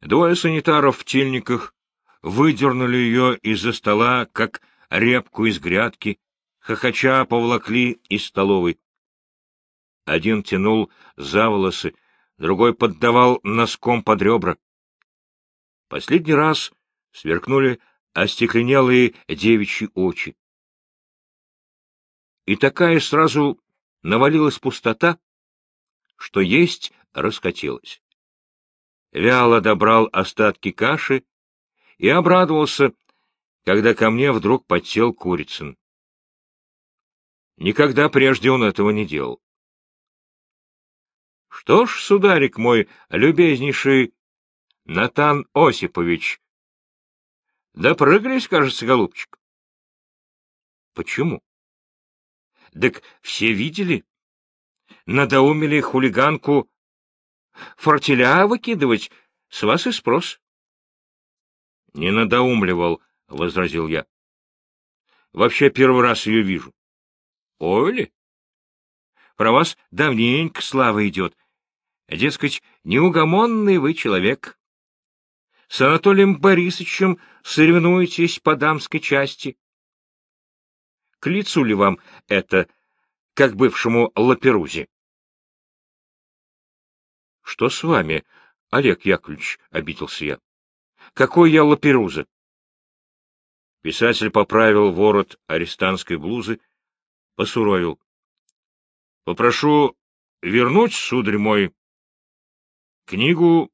Двое санитаров в тельниках выдернули ее из-за стола, как репку из грядки, хохоча поволокли из столовой. Один тянул за волосы, другой поддавал носком под ребра. Последний раз сверкнули остекленелые девичьи очи. И такая сразу навалилась пустота, что есть расхотелось. Вяло добрал остатки каши и обрадовался, когда ко мне вдруг подсел Курицын. Никогда прежде он этого не делал. — Что ж, сударик мой, любезнейший Натан Осипович, допрыгались, кажется, голубчик. — Почему? — Так все видели? Надоумили хулиганку фортеля выкидывать, с вас и спрос. — Не надоумливал, — возразил я. — Вообще первый раз ее вижу. — Ой ли? Про вас давненько слава идет. Дескать, неугомонный вы человек. С Анатолием Борисовичем соревнуетесь по дамской части. К лицу ли вам это, как бывшему Лаперузе? — Что с вами, Олег Яковлевич? — обиделся я. — Какой я Лаперуза? Писатель поправил ворот арестантской блузы, посуровил. — Попрошу вернуть, сударь мой, книгу,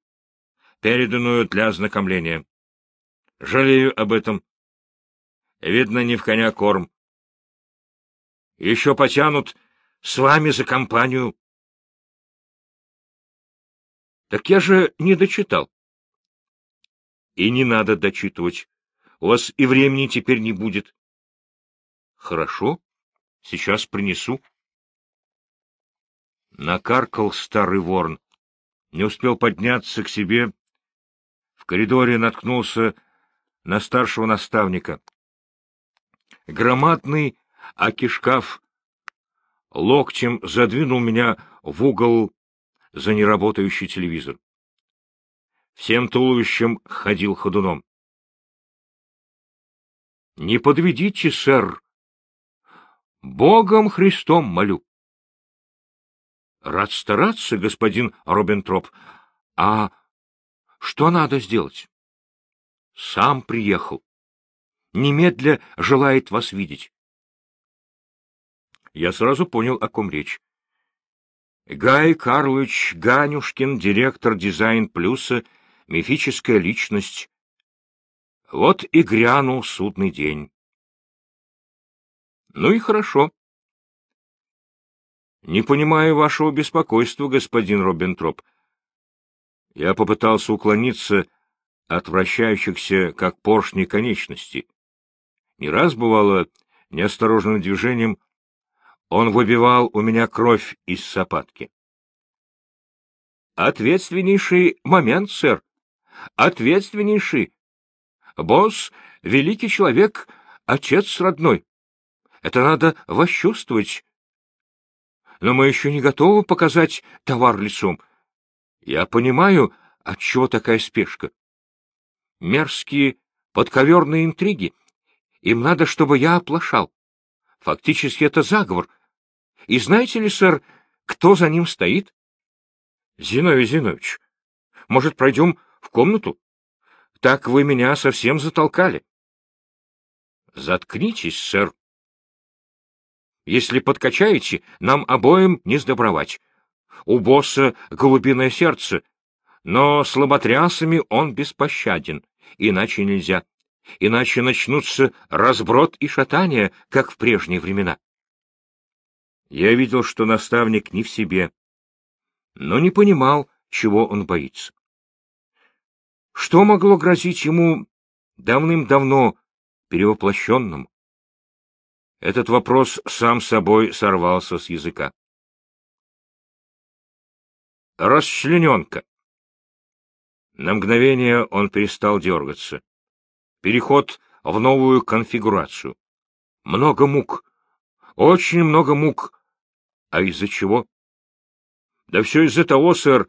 переданную для ознакомления. Жалею об этом. Видно, не в коня корм. Еще потянут с вами за компанию. Так я же не дочитал. И не надо дочитывать. У вас и времени теперь не будет. Хорошо, сейчас принесу. Накаркал старый ворон. Не успел подняться к себе. В коридоре наткнулся на старшего наставника. Громадный акишкаф локтем задвинул меня в угол за неработающий телевизор. Всем туловищем ходил ходуном. — Не подведите, сэр. Богом Христом молю. — Рад стараться, господин Робентроп. А что надо сделать? — Сам приехал. Немедля желает вас видеть. Я сразу понял, о ком речь. Гай Карлович Ганюшкин, директор «Дизайн Плюса», мифическая личность. Вот и грянул судный день. Ну и хорошо. Не понимаю вашего беспокойства, господин Робентроп. Я попытался уклониться от вращающихся, как поршни, конечностей. Не раз бывало неосторожным движением он выбивал у меня кровь из сапатки. Ответственнейший момент, сэр. Ответственнейший. Босс — великий человек, отец родной. Это надо восчувствовать. Но мы еще не готовы показать товар лицом. Я понимаю, отчего такая спешка. Мерзкие подковерные интриги. Им надо, чтобы я оплошал. Фактически это заговор. И знаете ли, сэр, кто за ним стоит? Зиновий Зинович, может, пройдем в комнату? Так вы меня совсем затолкали. Заткнитесь, сэр. Если подкачаете, нам обоим не сдобровать. У босса голубиное сердце, но с лоботрясами он беспощаден, иначе нельзя иначе начнутся разброд и шатания, как в прежние времена. Я видел, что наставник не в себе, но не понимал, чего он боится. Что могло грозить ему давным-давно перевоплощенному? Этот вопрос сам собой сорвался с языка. Расчлененка. На мгновение он перестал дергаться. Переход в новую конфигурацию. Много мук. Очень много мук. А из-за чего? Да все из-за того, сэр,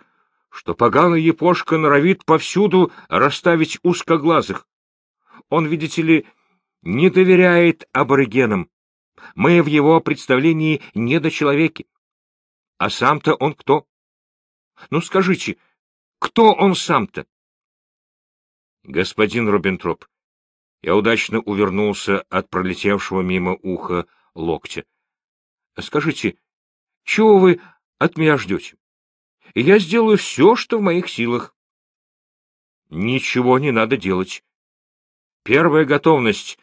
что поганый епошка норовит повсюду расставить узкоглазых. Он, видите ли, не доверяет аборигенам. Мы в его представлении недочеловеки. А сам-то он кто? Ну, скажите, кто он сам-то? Господин Робинтроп, я удачно увернулся от пролетевшего мимо уха локтя. Скажите, чего вы от меня ждете? Я сделаю все, что в моих силах. Ничего не надо делать. Первая готовность.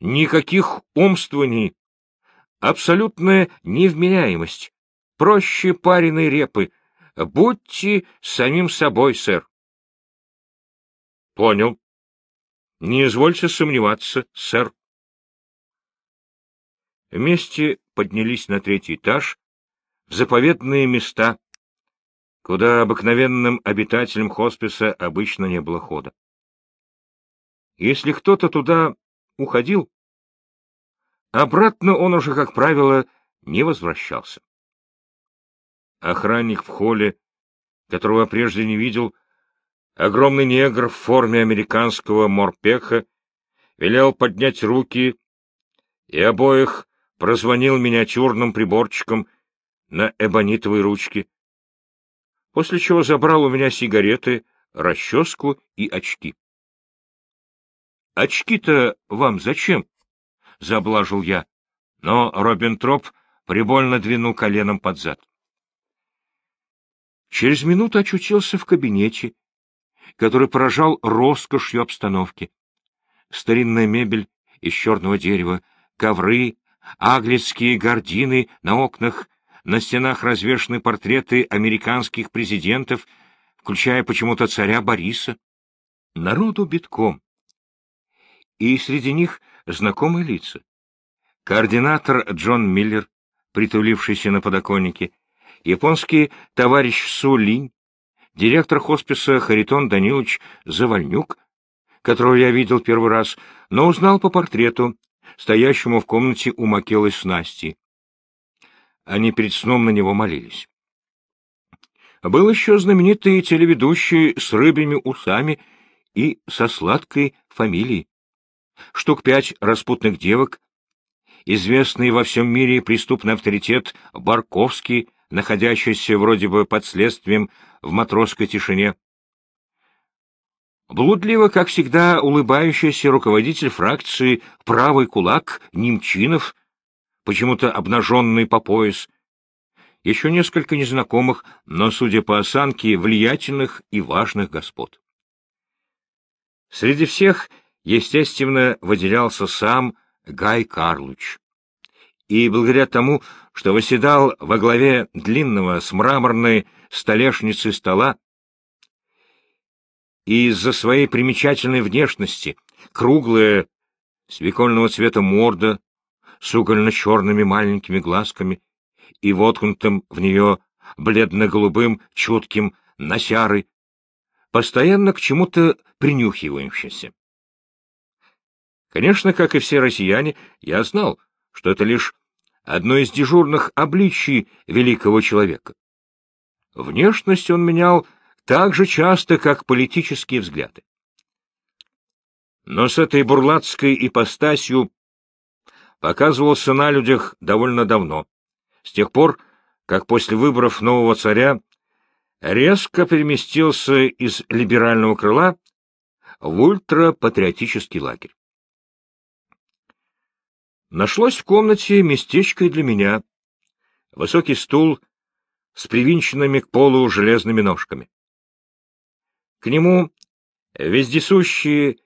Никаких умствований. Абсолютная невменяемость. Проще пареной репы. Будьте самим собой, сэр. Понял. Не извольте сомневаться, сэр. Вместе поднялись на третий этаж, в заповедные места, куда обыкновенным обитателям хосписа обычно не было хода. Если кто-то туда уходил, обратно он уже, как правило, не возвращался. Охранник в холле, которого прежде не видел, огромный негр в форме американского морпеха, велел поднять руки и обоих прозвонил миниатюрным приборчиком на эбонитовой ручке, после чего забрал у меня сигареты, расческу и очки. — Очки-то вам зачем? — заблажил я, но Робин Троп прибольно двинул коленом под зад. Через минуту очутился в кабинете, который поражал роскошью обстановки. Старинная мебель из черного дерева, ковры, аглицкие гардины на окнах, на стенах развешаны портреты американских президентов, включая почему-то царя Бориса. Народу битком. И среди них знакомые лица. Координатор Джон Миллер, притулившийся на подоконнике, японский товарищ Су Линь, директор хосписа Харитон Данилович Завальнюк, которого я видел первый раз, но узнал по портрету, стоящему в комнате у Макелы с Настей. Они перед сном на него молились. Был еще знаменитый телеведущий с рыбьими усами и со сладкой фамилией. Штук пять распутных девок, известный во всем мире преступный авторитет Барковский, находящийся вроде бы под следствием в матросской тишине. Блудливо, как всегда, улыбающийся руководитель фракции «Правый кулак» Немчинов, почему-то обнаженный по пояс. Еще несколько незнакомых, но, судя по осанке, влиятельных и важных господ. Среди всех, естественно, выделялся сам Гай Карлуч. И благодаря тому, что восседал во главе длинного с мраморной столешницы стола, и из-за своей примечательной внешности, круглая, свекольного цвета морда, с угольно-черными маленькими глазками и воткнутым в нее бледно-голубым, чутким носярой, постоянно к чему-то принюхивающимся. Конечно, как и все россияне, я знал, что это лишь одно из дежурных обличий великого человека. Внешность он менял так же часто, как политические взгляды. Но с этой бурлацкой ипостасью показывался на людях довольно давно, с тех пор, как после выборов нового царя резко переместился из либерального крыла в ультрапатриотический лагерь. Нашлось в комнате местечко и для меня. Высокий стул с привинченными к полу железными ножками. К нему вездесущие,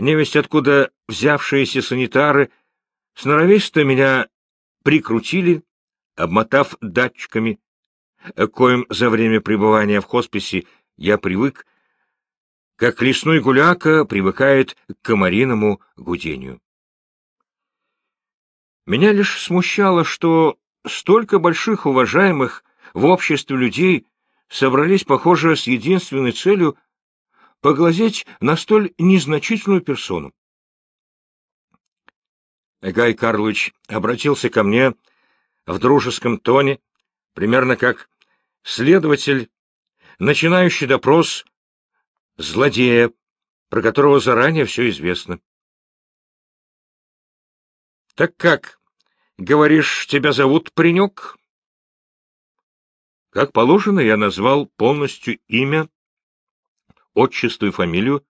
невесть откуда взявшиеся санитары, сноровисто меня прикрутили, обмотав датчиками, коим за время пребывания в хосписе я привык, как лесной гуляка привыкает к комариному гудению. Меня лишь смущало, что столько больших уважаемых в обществе людей собрались, похоже, с единственной целью поглазеть на столь незначительную персону. Гай Карлович обратился ко мне в дружеском тоне, примерно как следователь, начинающий допрос злодея, про которого заранее все известно. — Так как, говоришь, тебя зовут Паренек? Как положено, я назвал полностью имя, отчество и фамилию,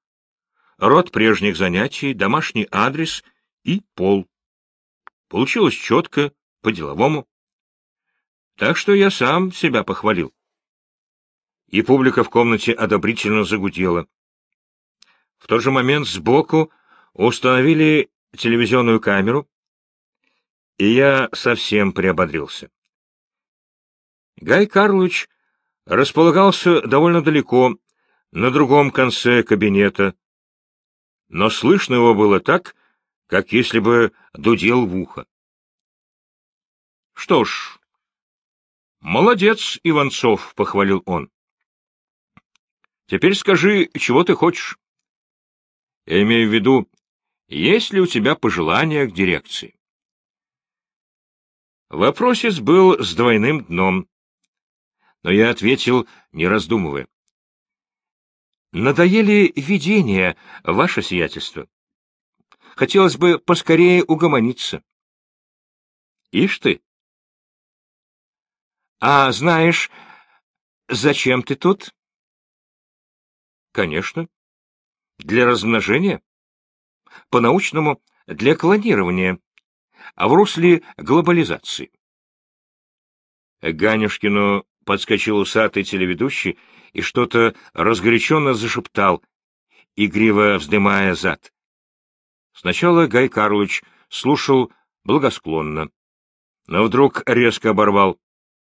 род прежних занятий, домашний адрес и пол. Получилось четко, по-деловому. Так что я сам себя похвалил. И публика в комнате одобрительно загудела. В тот же момент сбоку установили телевизионную камеру, и я совсем приободрился. Гай Карлович располагался довольно далеко, на другом конце кабинета, но слышно его было так, как если бы дудел в ухо. — Что ж, молодец, Иванцов, — похвалил он. — Теперь скажи, чего ты хочешь? Я имею в виду, есть ли у тебя пожелания к дирекции? Вопросец был с двойным дном но я ответил, не раздумывая. Надоели видения, ваше сиятельство. Хотелось бы поскорее угомониться. Ишь ты! А знаешь, зачем ты тут? Конечно. Для размножения. По-научному, для клонирования. А в русле глобализации. Ганюшкину подскочил усатый телеведущий и что-то разгоряченно зашептал, игриво вздымая зад. Сначала Гай Карлович слушал благосклонно, но вдруг резко оборвал.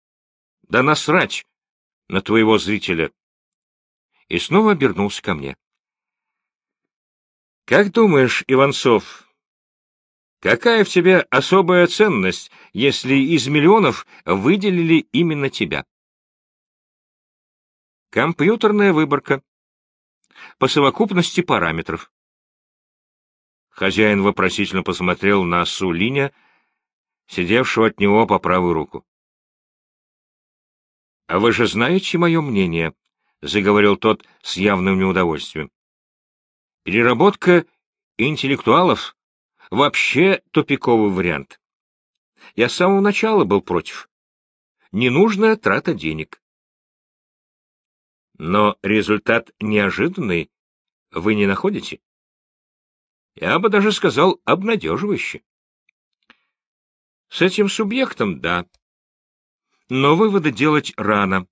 — Да насрать на твоего зрителя! И снова обернулся ко мне. — Как думаешь, Иванцов, какая в тебе особая ценность, если из миллионов выделили именно тебя? Компьютерная выборка. По совокупности параметров. Хозяин вопросительно посмотрел на Сулиня, сидевшего от него по правую руку. — А вы же знаете мое мнение, — заговорил тот с явным неудовольствием. — Переработка интеллектуалов — вообще тупиковый вариант. Я с самого начала был против. Ненужная трата денег. Но результат неожиданный вы не находите? Я бы даже сказал обнадеживающий. С этим субъектом — да. Но выводы делать рано.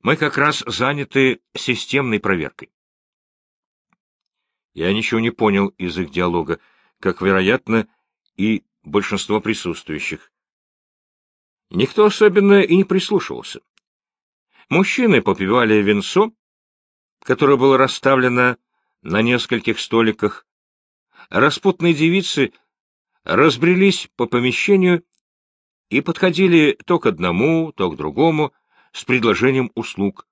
Мы как раз заняты системной проверкой. Я ничего не понял из их диалога, как, вероятно, и большинство присутствующих. Никто особенно и не прислушивался. Мужчины попивали винцо, которое было расставлено на нескольких столиках. Распутные девицы разбрелись по помещению и подходили то к одному, то к другому с предложением услуг.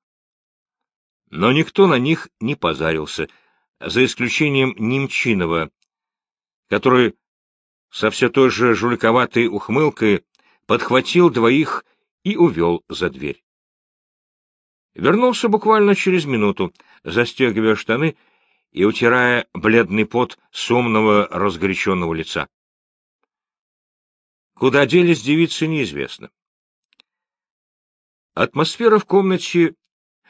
Но никто на них не позарился, за исключением Немчинова, который со все той же жуликоватой ухмылкой подхватил двоих и увел за дверь. Вернулся буквально через минуту, застегивая штаны и утирая бледный пот с умного разгоряченного лица. Куда делись девицы, неизвестно. Атмосфера в комнате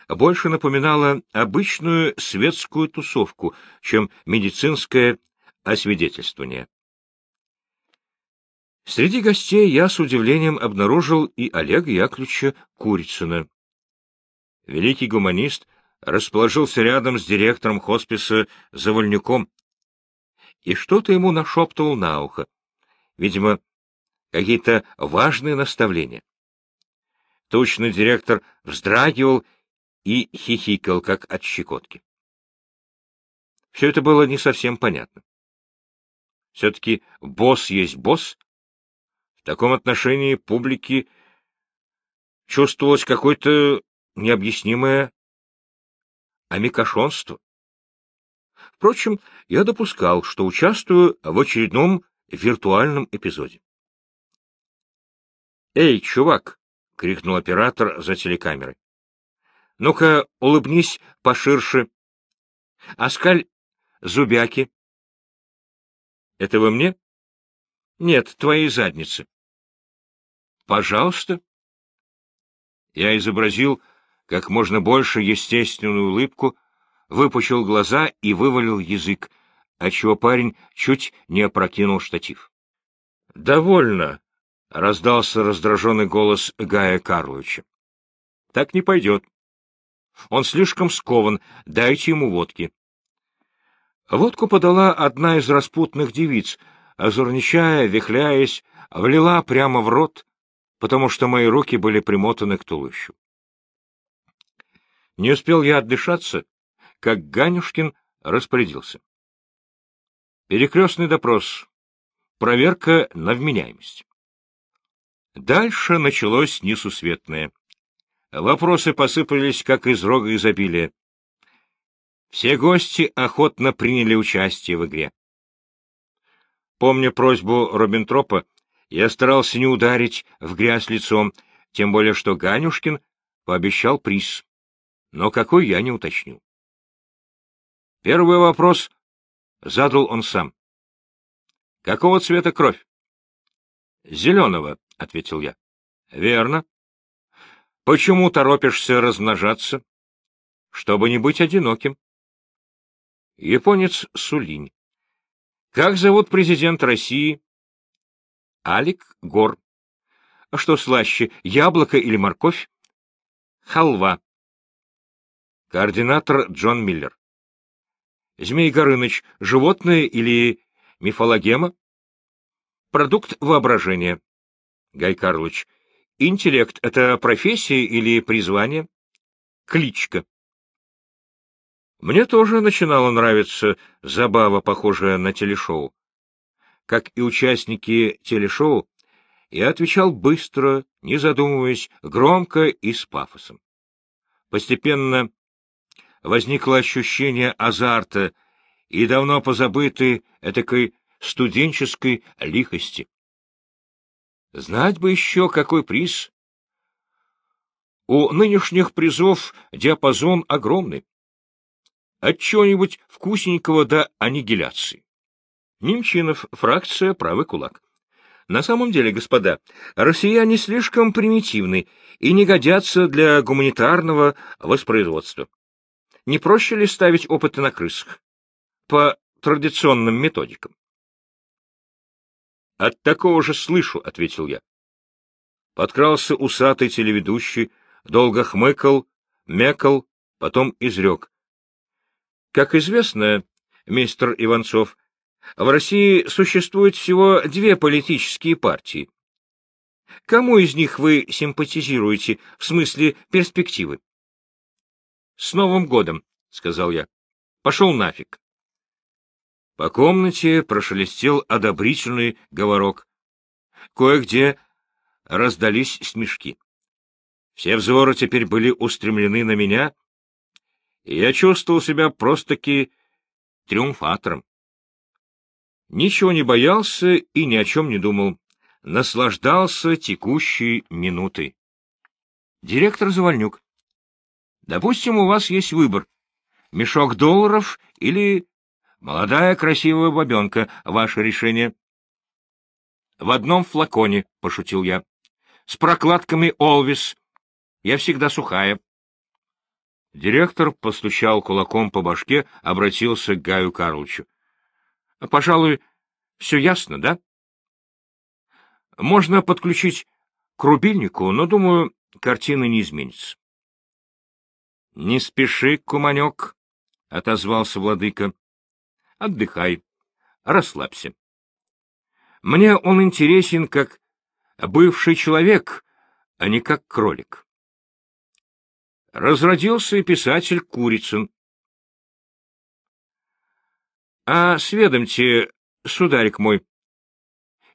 больше напоминала обычную светскую тусовку, чем медицинское освидетельствование. Среди гостей я с удивлением обнаружил и Олега Яковлевича Курицына. Великий гуманист расположился рядом с директором хосписа Завольнюком и что-то ему нашептывал на ухо. Видимо, какие-то важные наставления. Точно директор вздрагивал и хихикал, как от щекотки. Все это было не совсем понятно. Все-таки босс есть босс. В таком отношении публике чувствовалось какое-то необъяснимое амикошонство. Впрочем, я допускал, что участвую в очередном виртуальном эпизоде. «Эй, чувак!» — крикнул оператор за телекамерой. Ну-ка, улыбнись поширше. Оскаль зубяки. Это вы мне? Нет, твоей задницы. Пожалуйста. Я изобразил как можно больше естественную улыбку, выпучил глаза и вывалил язык, отчего парень чуть не опрокинул штатив. — Довольно, — раздался раздраженный голос Гая Карловича. — Так не пойдет. Он слишком скован, дайте ему водки. Водку подала одна из распутных девиц, озорничая, вихляясь, влила прямо в рот, потому что мои руки были примотаны к туловищу. Не успел я отдышаться, как Ганюшкин распорядился. Перекрестный допрос. Проверка на вменяемость. Дальше началось несусветное. Вопросы посыпались, как из рога изобилия. Все гости охотно приняли участие в игре. Помня просьбу Робинтропа, я старался не ударить в грязь лицом, тем более что Ганюшкин пообещал приз. Но какой я не уточнил. Первый вопрос задал он сам. — Какого цвета кровь? — Зеленого, — ответил я. — Верно. — Почему торопишься размножаться? — Чтобы не быть одиноким. Японец Сулинь. Как зовут президент России? Алик Гор. А что слаще, яблоко или морковь? Халва. Координатор Джон Миллер. Змей Горыныч — животное или мифологема? Продукт воображения. Гай Карлович. Интеллект — это профессия или призвание? Кличка. Мне тоже начинала нравиться забава, похожая на телешоу. Как и участники телешоу, я отвечал быстро, не задумываясь, громко и с пафосом. Постепенно возникло ощущение азарта и давно позабытой этакой студенческой лихости. Знать бы еще, какой приз. У нынешних призов диапазон огромный от чего-нибудь вкусненького до аннигиляции. Немчинов, фракция «Правый кулак». На самом деле, господа, россияне слишком примитивны и не годятся для гуманитарного воспроизводства. Не проще ли ставить опыты на крысах? По традиционным методикам. «От такого же слышу», — ответил я. Подкрался усатый телеведущий, долго хмыкал, мекал, потом изрек. Как известно, мистер Иванцов, в России существует всего две политические партии. Кому из них вы симпатизируете в смысле перспективы? — С Новым годом, — сказал я. — Пошел нафиг. По комнате прошелестел одобрительный говорок. Кое-где раздались смешки. Все взоры теперь были устремлены на меня, и я чувствовал себя просто-таки триумфатором. Ничего не боялся и ни о чем не думал. Наслаждался текущей минутой. Директор Завальнюк. Допустим, у вас есть выбор. Мешок долларов или молодая красивая бабенка. Ваше решение. В одном флаконе, — пошутил я. С прокладками Олвис. Я всегда сухая. Директор постучал кулаком по башке, обратился к Гаю Карловичу. — Пожалуй, все ясно, да? Можно подключить к рубильнику, но, думаю, картина не изменится. — Не спеши, куманек, — отозвался владыка. — Отдыхай, расслабься. Мне он интересен как бывший человек, а не как кролик разродился и писатель Курицын. — А сведомьте, сударик мой,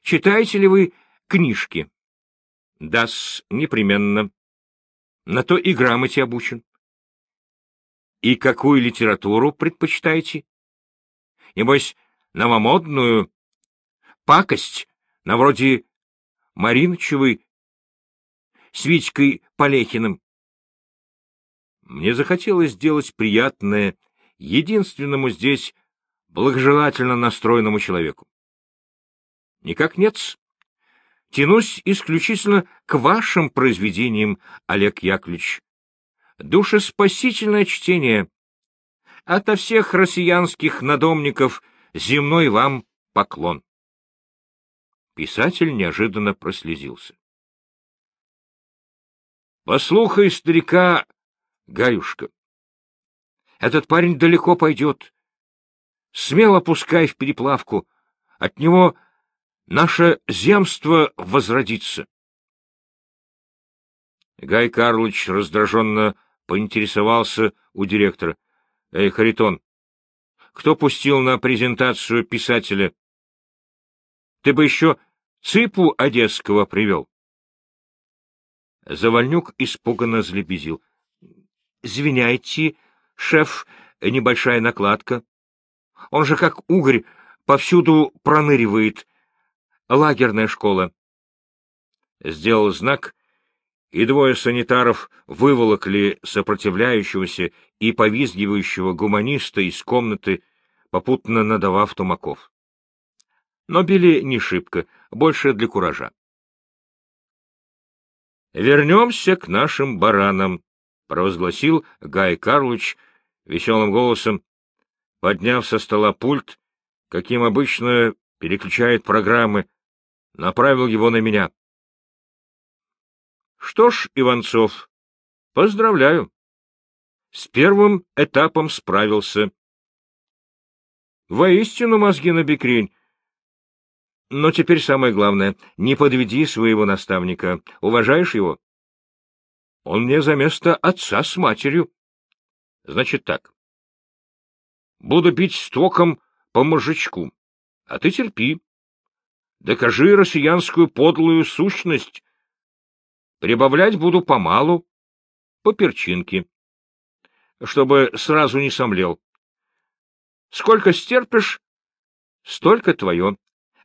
читаете ли вы книжки? — Да-с, непременно. На то и грамоте обучен. — И какую литературу предпочитаете? — Небось, новомодную пакость, на вроде Маринчевой с Витькой Полехиным. Мне захотелось сделать приятное единственному здесь благожелательно настроенному человеку. Никак нет. Тянусь исключительно к вашим произведениям, Олег Яковлевич. Душеспасительное чтение. Ото всех россиянских надомников земной вам поклон. Писатель неожиданно прослезился. Послухай старика Гаюшка. Этот парень далеко пойдет. Смело пускай в переплавку. От него наше земство возродится. Гай Карлович раздраженно поинтересовался у директора. — Эй, Харитон, кто пустил на презентацию писателя? Ты бы еще цыпу одесского привел. Завальнюк испуганно злебезил. — Извиняйте, шеф, небольшая накладка. Он же как угорь повсюду проныривает. Лагерная школа. Сделал знак, и двое санитаров выволокли сопротивляющегося и повизгивающего гуманиста из комнаты, попутно надавав тумаков. Но били не шибко, больше для куража. «Вернемся к нашим баранам», — провозгласил Гай Карлович веселым голосом, подняв со стола пульт, каким обычно переключает программы, направил его на меня. Что ж, Иванцов, поздравляю. С первым этапом справился. Воистину мозги на бекрень. Но теперь самое главное — не подведи своего наставника. Уважаешь его? Он мне за место отца с матерью. Значит так. Буду бить стоком по мужичку, а ты терпи. Докажи россиянскую подлую сущность, Прибавлять буду помалу, по перчинке, чтобы сразу не сомлел. Сколько стерпишь, столько твое,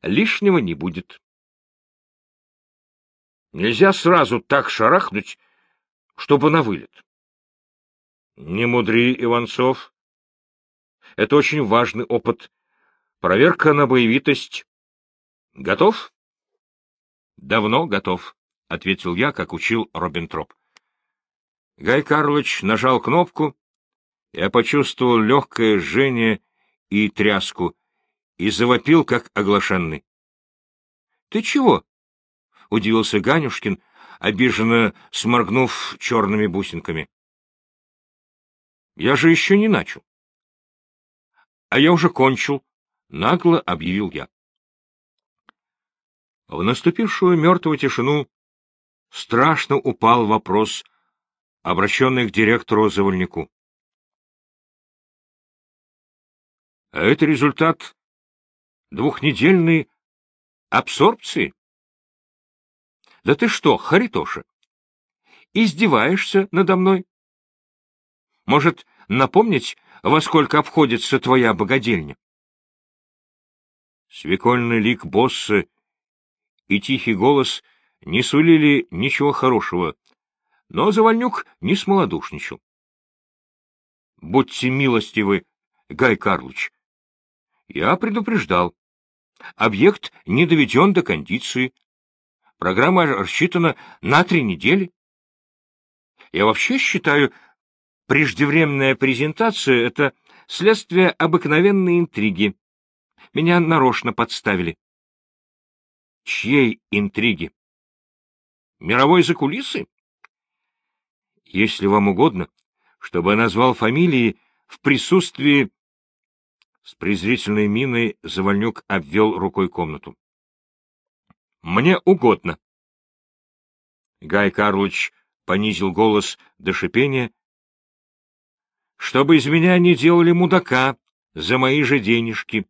лишнего не будет. Нельзя сразу так шарахнуть, чтобы на вылет. Не мудри, Иванцов. Это очень важный опыт. Проверка на боевитость. Готов? Давно готов. — ответил я, как учил Робинтроп. Гай Карлович нажал кнопку, я почувствовал легкое жжение и тряску, и завопил, как оглашенный. — Ты чего? — удивился Ганюшкин, обиженно сморгнув черными бусинками. — Я же еще не начал. — А я уже кончил, — нагло объявил я. В наступившую мертвую тишину страшно упал вопрос, обращенный к директору Завольнику. А это результат двухнедельной абсорбции? Да ты что, Харитоша, издеваешься надо мной? Может, напомнить, во сколько обходится твоя богадельня? Свекольный лик босса и тихий голос — не сулили ничего хорошего, но Завальнюк не смолодушничал. — Будьте милостивы, Гай Карлович. Я предупреждал. Объект не доведен до кондиции. Программа рассчитана на три недели. Я вообще считаю, преждевременная презентация — это следствие обыкновенной интриги. Меня нарочно подставили. Чьей интриги? Мировой закулисы? Если вам угодно, чтобы я назвал фамилии в присутствии... С презрительной миной Завальнюк обвел рукой комнату. — Мне угодно. Гай Карлович понизил голос до шипения. — Чтобы из меня не делали мудака за мои же денежки.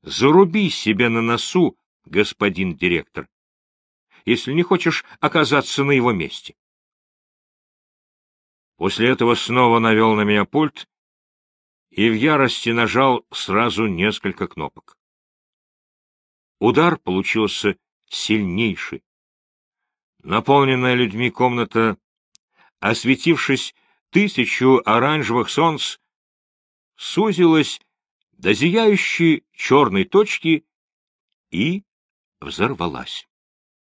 Заруби себе на носу, господин директор если не хочешь оказаться на его месте. После этого снова навел на меня пульт и в ярости нажал сразу несколько кнопок. Удар получился сильнейший. Наполненная людьми комната, осветившись тысячу оранжевых солнц сузилась до зияющей черной точки и взорвалась.